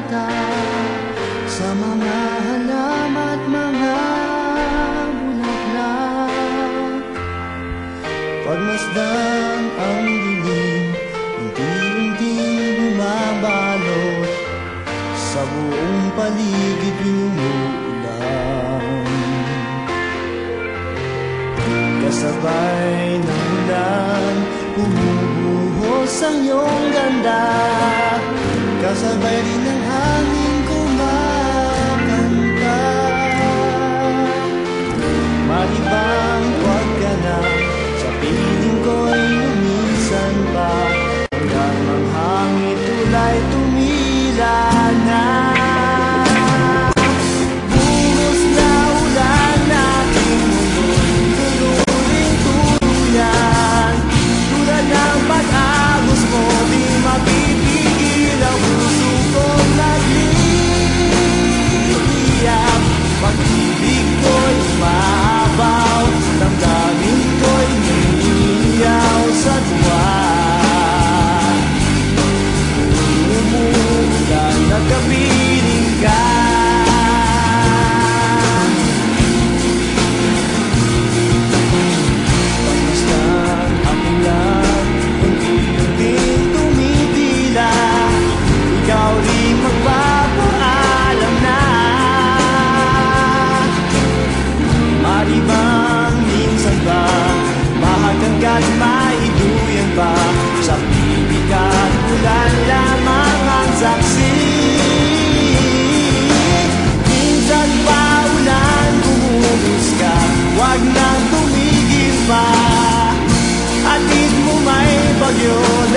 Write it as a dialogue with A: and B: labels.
A: mata sa mga halam at mga bulaklak. Pagmasdan ang dilim, unti-unting bumabalot sa buong paligid lumuulan. Kasabay ng ulan, umubuhos ang iyong ganda, kasabay rin ng kulay tumila na. Bunos na ulan nating mundo Dululing tuluyan Tulad ng pag-agos mo Di mapipigil ang puso kong nagliiyak Pag-ibig ko'y umabaw Damdamin ko'y niliyaw sa tuwa your